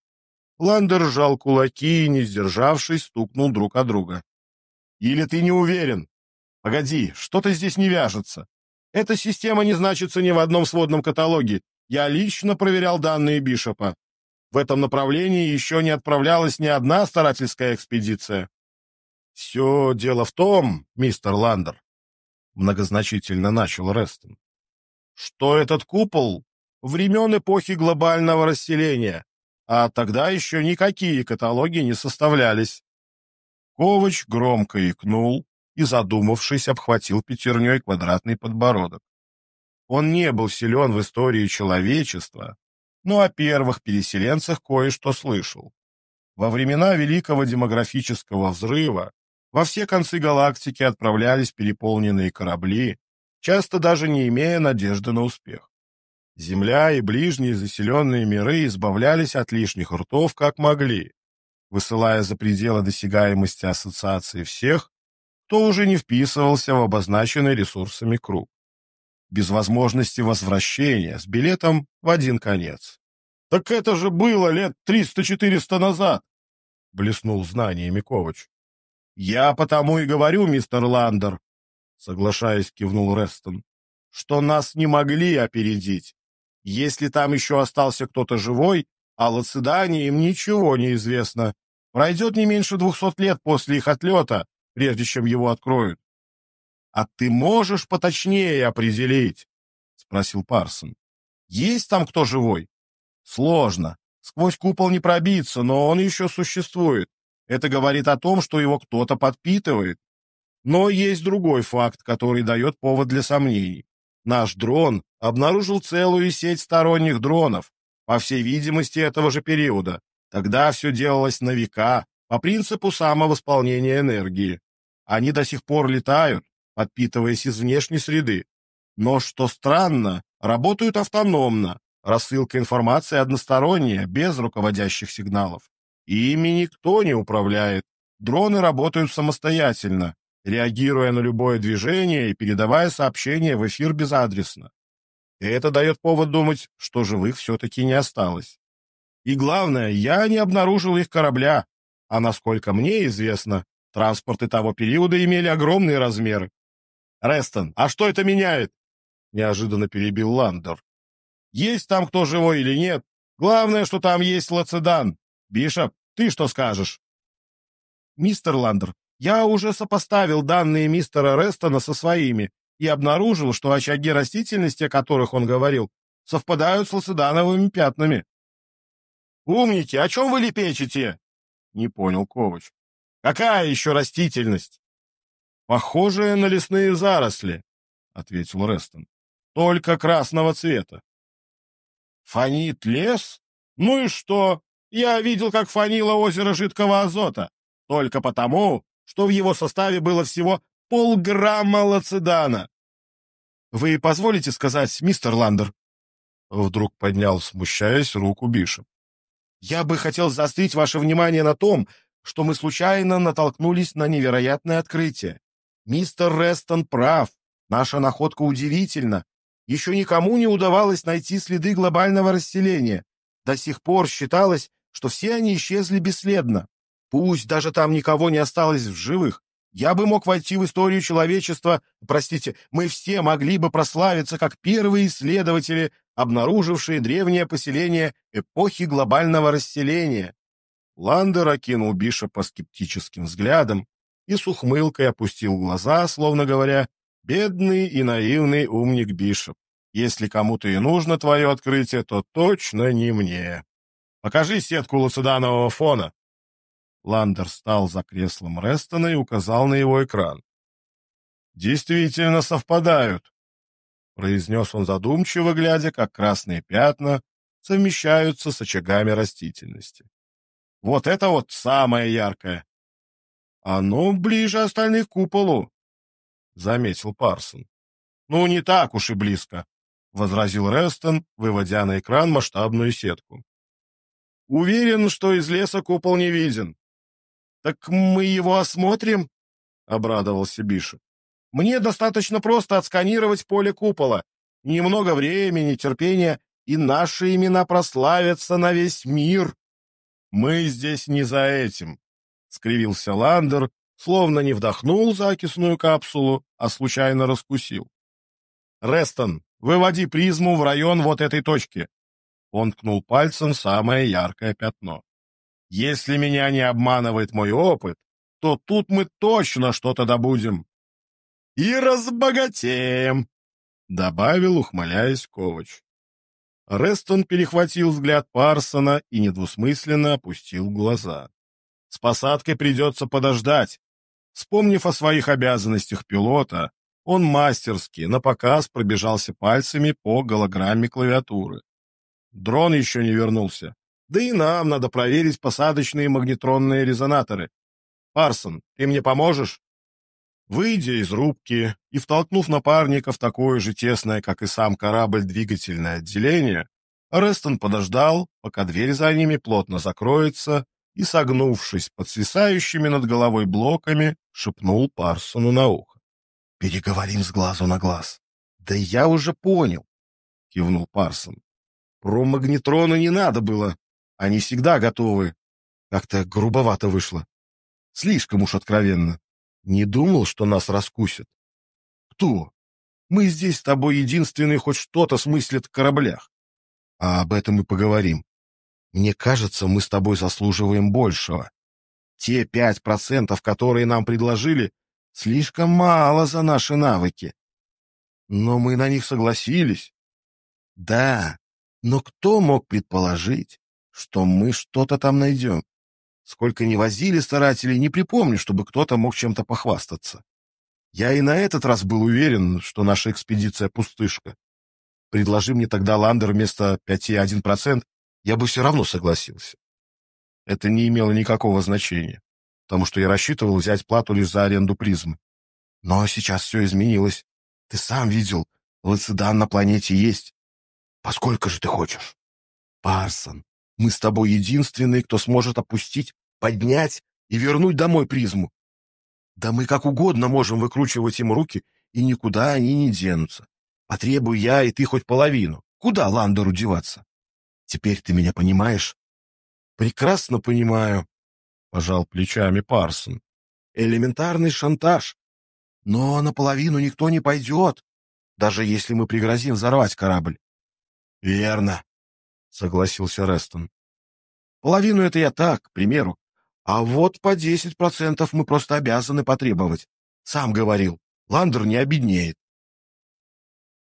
Ландер сжал кулаки и, не сдержавшись, стукнул друг о друга. — Или ты не уверен? Погоди, что-то здесь не вяжется. Эта система не значится ни в одном сводном каталоге. Я лично проверял данные Бишопа. В этом направлении еще не отправлялась ни одна старательская экспедиция. «Все дело в том, мистер Ландер», — многозначительно начал Рестон, «что этот купол времен эпохи глобального расселения, а тогда еще никакие каталоги не составлялись». Ковач громко икнул и, задумавшись, обхватил пятерней квадратный подбородок. Он не был силен в истории человечества, но о первых переселенцах кое-что слышал. Во времена Великого демографического взрыва во все концы галактики отправлялись переполненные корабли, часто даже не имея надежды на успех. Земля и ближние заселенные миры избавлялись от лишних ртов как могли, высылая за пределы досягаемости ассоциации всех, кто уже не вписывался в обозначенный ресурсами круг. Без возможности возвращения, с билетом в один конец. «Так это же было лет триста-четыреста назад!» — блеснул знаниями Ковач. «Я потому и говорю, мистер Ландер», — соглашаясь, кивнул Рестон, «что нас не могли опередить. Если там еще остался кто-то живой, о Лацидане им ничего не известно. Пройдет не меньше двухсот лет после их отлета, прежде чем его откроют. — А ты можешь поточнее определить? — спросил Парсон. — Есть там кто живой? — Сложно. Сквозь купол не пробиться, но он еще существует. Это говорит о том, что его кто-то подпитывает. Но есть другой факт, который дает повод для сомнений. Наш дрон обнаружил целую сеть сторонних дронов, по всей видимости, этого же периода. Тогда все делалось на века, по принципу самовосполнения энергии. Они до сих пор летают, подпитываясь из внешней среды. Но, что странно, работают автономно. Рассылка информации односторонняя, без руководящих сигналов. Ими никто не управляет. Дроны работают самостоятельно, реагируя на любое движение и передавая сообщения в эфир безадресно. И это дает повод думать, что живых все-таки не осталось. И главное, я не обнаружил их корабля, а насколько мне известно, транспорты того периода имели огромные размеры. «Рестон, а что это меняет?» — неожиданно перебил Ландер. «Есть там кто живой или нет, главное, что там есть Лацедан. Бишоп, ты что скажешь? Мистер Ландер, я уже сопоставил данные мистера Рестона со своими и обнаружил, что очаги растительности, о которых он говорил, совпадают с лацедановыми пятнами. «Умники, о чем вы лепечете?» — не понял Ковач. «Какая еще растительность?» «Похожая на лесные заросли», — ответил Рестон. «Только красного цвета». «Фонит лес? Ну и что? Я видел, как фанило озеро жидкого азота, только потому, что в его составе было всего полграмма лацедана. Вы позволите сказать, мистер Ландер? Вдруг поднял, смущаясь, руку Бишоп. Я бы хотел заострить ваше внимание на том, что мы случайно натолкнулись на невероятное открытие. Мистер Рестон прав. Наша находка удивительна. Еще никому не удавалось найти следы глобального расселения. До сих пор считалось, что все они исчезли бесследно. Пусть даже там никого не осталось в живых, я бы мог войти в историю человечества, простите, мы все могли бы прославиться как первые исследователи, обнаружившие древнее поселение эпохи глобального расселения. Ландер окинул Бишопа скептическим взглядом и с ухмылкой опустил глаза, словно говоря, «Бедный и наивный умник Бишоп, если кому-то и нужно твое открытие, то точно не мне. Покажи сетку луциданового фона». Ландер встал за креслом Рестона и указал на его экран. «Действительно совпадают», — произнес он задумчиво, глядя, как красные пятна совмещаются с очагами растительности. «Вот это вот самое яркое!» «Оно ближе остальных к куполу», — заметил Парсон. «Ну, не так уж и близко», — возразил Рестон, выводя на экран масштабную сетку. «Уверен, что из леса купол не виден. «Так мы его осмотрим?» — обрадовался Бишоп. «Мне достаточно просто отсканировать поле купола. Немного времени, терпения, и наши имена прославятся на весь мир». «Мы здесь не за этим», — скривился Ландер, словно не вдохнул закисную капсулу, а случайно раскусил. «Рестон, выводи призму в район вот этой точки». Он ткнул пальцем самое яркое пятно. Если меня не обманывает мой опыт, то тут мы точно что-то добудем. И разбогатеем, — добавил, ухмыляясь Ковач. Рестон перехватил взгляд Парсона и недвусмысленно опустил глаза. С посадкой придется подождать. Вспомнив о своих обязанностях пилота, он мастерски, на показ пробежался пальцами по голограмме клавиатуры. Дрон еще не вернулся. Да и нам надо проверить посадочные магнетронные резонаторы. Парсон, ты мне поможешь? Выйдя из рубки и втолкнув напарника в такое же тесное, как и сам корабль, двигательное отделение, Рестон подождал, пока дверь за ними плотно закроется, и, согнувшись под свисающими над головой блоками, шепнул Парсону на ухо. — Переговорим с глазу на глаз. — Да я уже понял, — кивнул Парсон. — Про магнетроны не надо было. Они всегда готовы. Как-то грубовато вышло. Слишком уж откровенно. Не думал, что нас раскусят. Кто? Мы здесь с тобой единственные хоть что-то смыслят в кораблях. А об этом мы поговорим. Мне кажется, мы с тобой заслуживаем большего. Те пять процентов, которые нам предложили, слишком мало за наши навыки. Но мы на них согласились. Да, но кто мог предположить, что мы что-то там найдем. Сколько ни возили старатели, не припомню, чтобы кто-то мог чем-то похвастаться. Я и на этот раз был уверен, что наша экспедиция пустышка. Предложи мне тогда Ландер вместо 5,1%, я бы все равно согласился. Это не имело никакого значения, потому что я рассчитывал взять плату лишь за аренду призмы. Но сейчас все изменилось. Ты сам видел, лацидан на планете есть. Поскольку же ты хочешь? Парсон, мы с тобой единственные, кто сможет опустить, поднять и вернуть домой призму. Да мы как угодно можем выкручивать им руки, и никуда они не денутся. Потребую я и ты хоть половину. Куда Ландеру деваться? Теперь ты меня понимаешь? Прекрасно понимаю, — пожал плечами Парсон. Элементарный шантаж. Но наполовину никто не пойдет, даже если мы пригрозим взорвать корабль. Верно, согласился Рестон. Половину это я так, к примеру. А вот по десять процентов мы просто обязаны потребовать. Сам говорил, Ландер не обеднеет.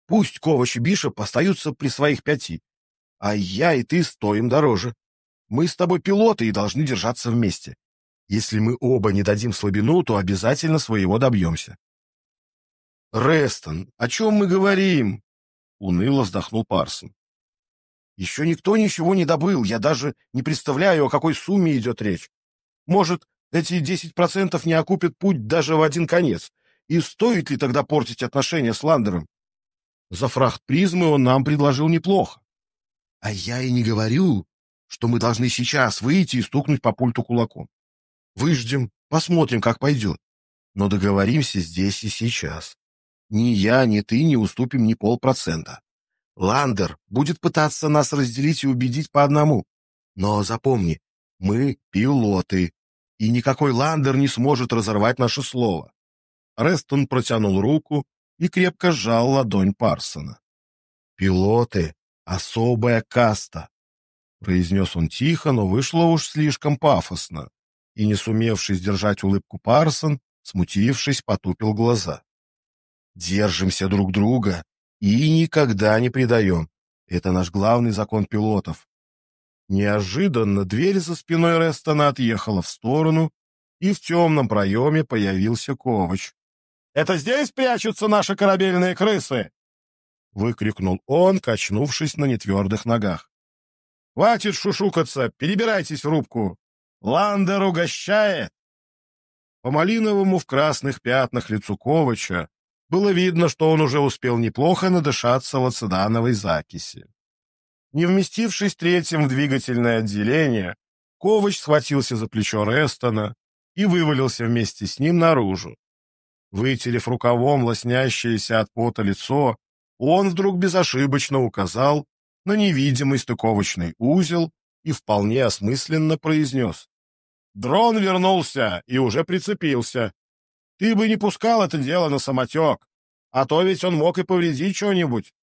Пусть Ковач и Бишоп остаются при своих пяти, а я и ты стоим дороже. Мы с тобой пилоты и должны держаться вместе. Если мы оба не дадим слабину, то обязательно своего добьемся. Рестон, о чем мы говорим? Уныло вздохнул Парсон. Еще никто ничего не добыл, я даже не представляю, о какой сумме идет речь. Может, эти десять процентов не окупят путь даже в один конец, и стоит ли тогда портить отношения с Ландером? За фрахт призмы он нам предложил неплохо. А я и не говорю, что мы должны сейчас выйти и стукнуть по пульту кулаком. Выждем, посмотрим, как пойдет. Но договоримся здесь и сейчас. Ни я, ни ты не уступим ни полпроцента. Ландер будет пытаться нас разделить и убедить по одному. Но запомни, мы пилоты, и никакой Ландер не сможет разорвать наше слово. Рестон протянул руку и крепко сжал ладонь Парсона. «Пилоты — особая каста», — произнес он тихо, но вышло уж слишком пафосно, и, не сумевший сдержать улыбку Парсон, смутившись, потупил глаза. «Держимся друг друга и никогда не предаем. Это наш главный закон пилотов. Неожиданно дверь за спиной Рестона отъехала в сторону, и в темном проеме появился Ковач. «Это здесь прячутся наши корабельные крысы?» — выкрикнул он, качнувшись на нетвердых ногах. «Хватит шушукаться, перебирайтесь в рубку! Ландер угощает!» По малиновому в красных пятнах лицу Ковача было видно, что он уже успел неплохо надышаться лацедановой закиси. Не вместившись третьим в двигательное отделение, Ковач схватился за плечо Рестона и вывалился вместе с ним наружу. Вытерев рукавом лоснящееся от пота лицо, он вдруг безошибочно указал на невидимый стыковочный узел и вполне осмысленно произнес. «Дрон вернулся и уже прицепился. Ты бы не пускал это дело на самотек, а то ведь он мог и повредить что-нибудь.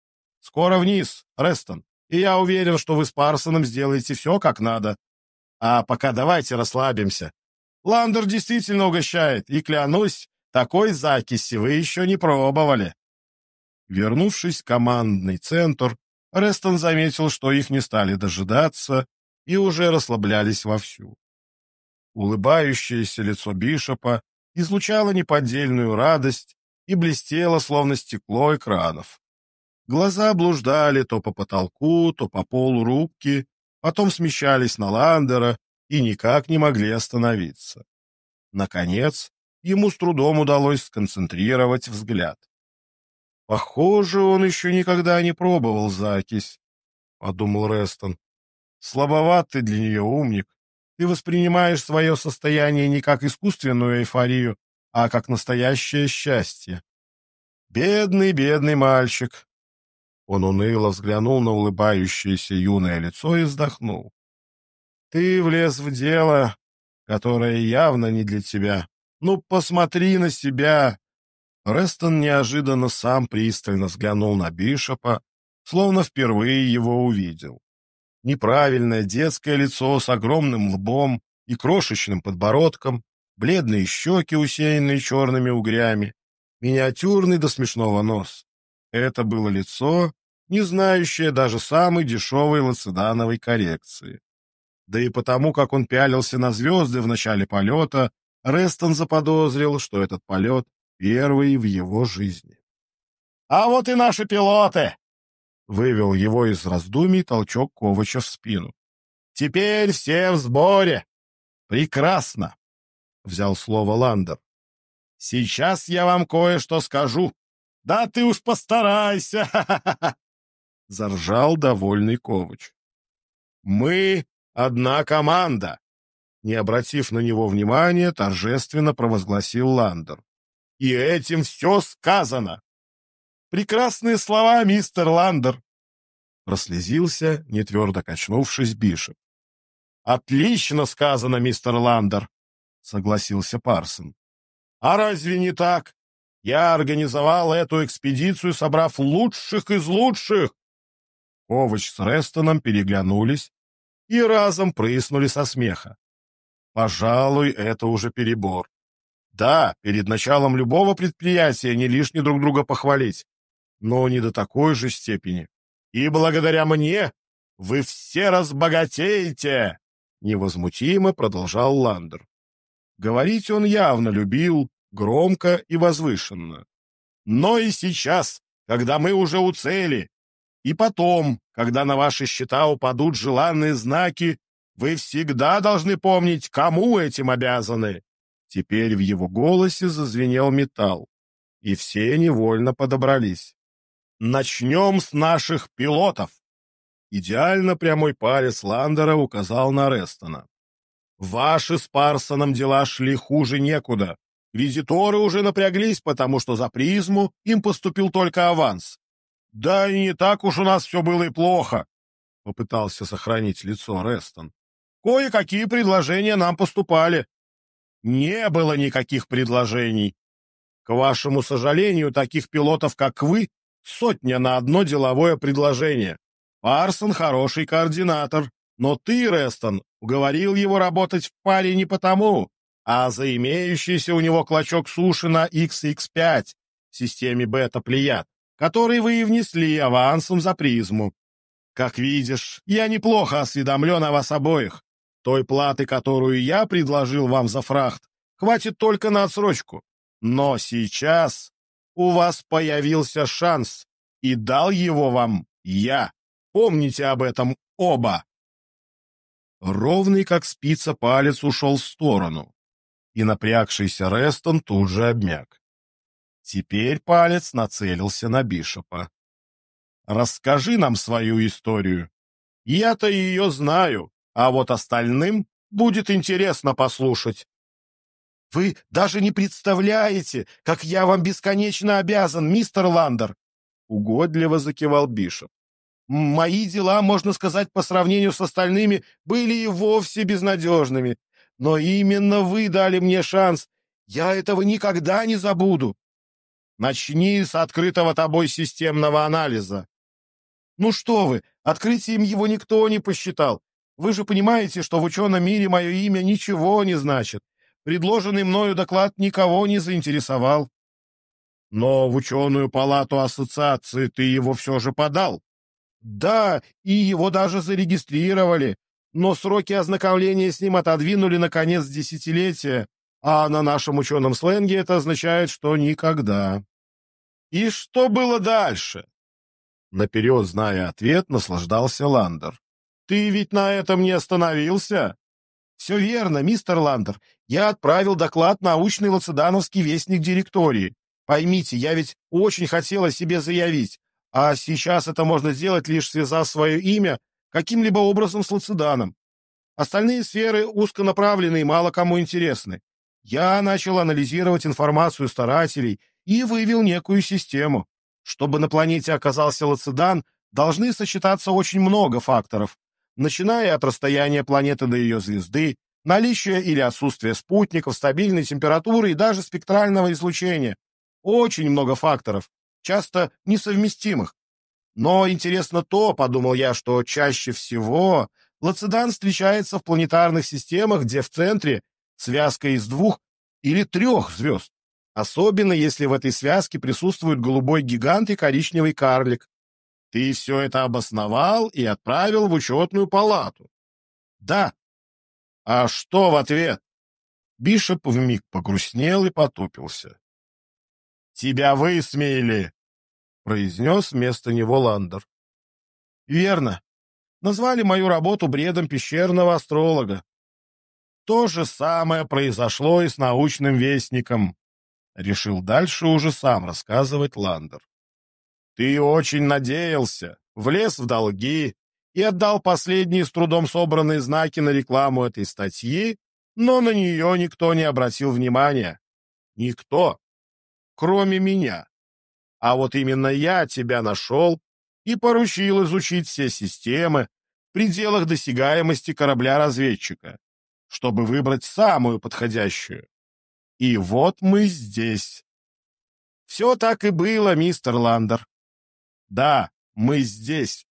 Скоро вниз, Рестон, и я уверен, что вы с Парсоном сделаете все как надо. А пока давайте расслабимся. Ландер действительно угощает, и, клянусь, такой закиси вы еще не пробовали. Вернувшись в командный центр, Рестон заметил, что их не стали дожидаться и уже расслаблялись вовсю. Улыбающееся лицо Бишопа излучало неподдельную радость и блестело, словно стекло экранов. Глаза блуждали то по потолку, то по полу рубки, потом смещались на Ландера и никак не могли остановиться. Наконец, ему с трудом удалось сконцентрировать взгляд. «Похоже, он еще никогда не пробовал закись», — подумал Рестон. «Слабоват ты для нее, умник. Ты воспринимаешь свое состояние не как искусственную эйфорию, а как настоящее счастье. Бедный, бедный мальчик. Он уныло взглянул на улыбающееся юное лицо и вздохнул. Ты влез в дело, которое явно не для тебя. Ну, посмотри на себя. Рестон неожиданно сам пристально взглянул на Бишопа, словно впервые его увидел. Неправильное детское лицо с огромным лбом и крошечным подбородком, бледные щеки, усеянные черными угрями, миниатюрный до смешного нос. Это было лицо, не знающее даже самой дешевой лацедановой коррекции. Да и потому, как он пялился на звезды в начале полета, Рестон заподозрил, что этот полет первый в его жизни. «А вот и наши пилоты!» — вывел его из раздумий толчок Ковача в спину. «Теперь все в сборе! Прекрасно!» — взял слово Ландер. «Сейчас я вам кое-что скажу. Да ты уж постарайся!» (laughs) — заржал довольный Ковач. «Мы одна команда!» Не обратив на него внимания, торжественно провозгласил Ландер. «И этим все сказано!» «Прекрасные слова, мистер Ландер!» Прослезился, нетвердо качнувшись, Бишоп. «Отлично сказано, мистер Ландер!» — согласился Парсон. «А разве не так? Я организовал эту экспедицию, собрав лучших из лучших!» Ковач с Рестоном переглянулись и разом прыснули со смеха. Пожалуй, это уже перебор. Да, перед началом любого предприятия не лишне друг друга похвалить, но не до такой же степени. И благодаря мне вы все разбогатеете, невозмутимо продолжал Ландер. Говорить он явно любил, громко и возвышенно. Но и сейчас, когда мы уже у цели, и потом, когда на ваши счета упадут желанные знаки, вы всегда должны помнить, кому этим обязаны. Теперь в его голосе зазвенел металл, и все невольно подобрались. Начнем с наших пилотов. Идеально прямой палец Ландера указал на Рестона. Ваши с Парсоном дела шли хуже некуда. Кредиторы уже напряглись, потому что за призму им поступил только аванс. Да и не так уж у нас все было и плохо, — попытался сохранить лицо Рестон. Кое-какие предложения нам поступали. Не было никаких предложений. К вашему сожалению, таких пилотов, как вы, сотня на одно деловое предложение. Парсон хороший координатор, но ты, Рестон, уговорил его работать в паре не потому, а за имеющийся у него клочок суши на XX5 в системе бета-плеяд, который вы и внесли авансом за призму. Как видишь, я неплохо осведомлен о вас обоих. Той платы, которую я предложил вам за фрахт, хватит только на отсрочку. Но сейчас у вас появился шанс, и дал его вам я. Помните об этом оба. Ровный, как спица, палец ушел в сторону, и напрягшийся Рестон тут же обмяк. Теперь палец нацелился на Бишопа. «Расскажи нам свою историю. Я-то ее знаю, а вот остальным будет интересно послушать». «Вы даже не представляете, как я вам бесконечно обязан, мистер Ландер!» Угодливо закивал Бишоп. «Мои дела, можно сказать, по сравнению с остальными, были и вовсе безнадежными. Но именно вы дали мне шанс. Я этого никогда не забуду. Начни с открытого тобой системного анализа. Ну что вы, открытием его никто не посчитал. Вы же понимаете, что в ученом мире мое имя ничего не значит. Предложенный мною доклад никого не заинтересовал. Но в ученую палату ассоциации ты его все же подал. Да, и его даже зарегистрировали но сроки ознакомления с ним отодвинули на конец десятилетия, а на нашем ученом сленге это означает, что никогда. И что было дальше? Наперед, зная ответ, наслаждался Ландер. Ты ведь на этом не остановился? Все верно, мистер Ландер. Я отправил доклад научный лацедановский вестник директории. Поймите, я ведь очень хотел о себе заявить, а сейчас это можно сделать, лишь связав свое имя каким-либо образом с Лациданом. Остальные сферы узконаправлены и мало кому интересны. Я начал анализировать информацию старателей и вывел некую систему. Чтобы на планете оказался Лацидан, должны сочетаться очень много факторов, начиная от расстояния планеты до ее звезды, наличия или отсутствия спутников, стабильной температуры и даже спектрального излучения. Очень много факторов, часто несовместимых. Но интересно то, подумал я, что чаще всего Лацидан встречается в планетарных системах, где в центре связка из двух или трех звезд. Особенно, если в этой связке присутствуют голубой гигант и коричневый карлик. Ты все это обосновал и отправил в учетную палату. Да. А что в ответ? Бишоп вмиг погрустнел и потупился. Тебя высмеяли, — произнес вместо него Ландер. «Верно. Назвали мою работу бредом пещерного астролога. То же самое произошло и с научным вестником», — решил дальше уже сам рассказывать Ландер. «Ты очень надеялся, влез в долги и отдал последние с трудом собранные знаки на рекламу этой статьи, но на нее никто не обратил внимания. Никто, кроме меня. А вот именно я тебя нашел и поручил изучить все системы в пределах досягаемости корабля-разведчика, чтобы выбрать самую подходящую. И вот мы здесь. Все так и было, мистер Ландер. Да, мы здесь.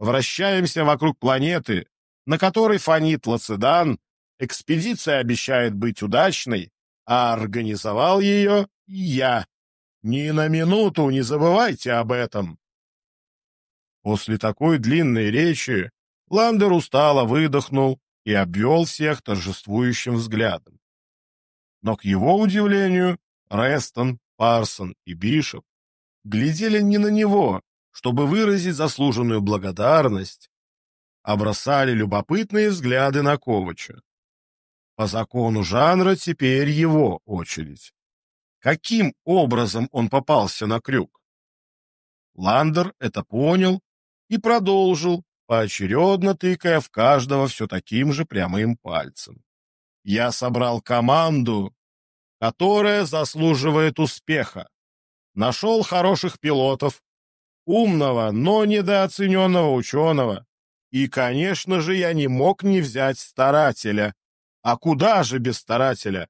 Вращаемся вокруг планеты, на которой фонит Лацидан, экспедиция обещает быть удачной, а организовал ее я. Ни на минуту не забывайте об этом. После такой длинной речи Ландер устало выдохнул и обвел всех торжествующим взглядом. Но, к его удивлению, Рестон, Парсон и Бишоп глядели не на него, чтобы выразить заслуженную благодарность, а бросали любопытные взгляды на Ковача. По закону жанра теперь его очередь. Каким образом он попался на крюк? Ландер это понял и продолжил, поочередно тыкая в каждого все таким же прямым пальцем. «Я собрал команду, которая заслуживает успеха. Нашел хороших пилотов, умного, но недооцененного ученого. И, конечно же, я не мог не взять старателя. А куда же без старателя?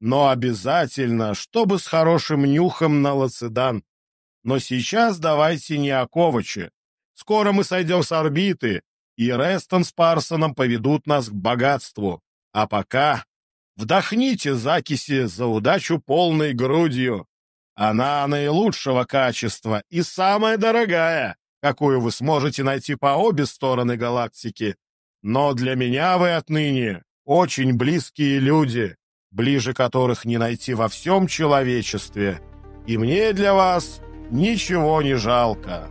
Но обязательно, чтобы с хорошим нюхом на лацедан. Но сейчас давайте не о Коваче. Скоро мы сойдем с орбиты, и Рестон с Парсоном поведут нас к богатству. А пока вдохните закиси за удачу полной грудью. Она наилучшего качества и самая дорогая, какую вы сможете найти по обе стороны галактики. Но для меня вы отныне очень близкие люди, ближе которых не найти во всем человечестве. И мне для вас ничего не жалко».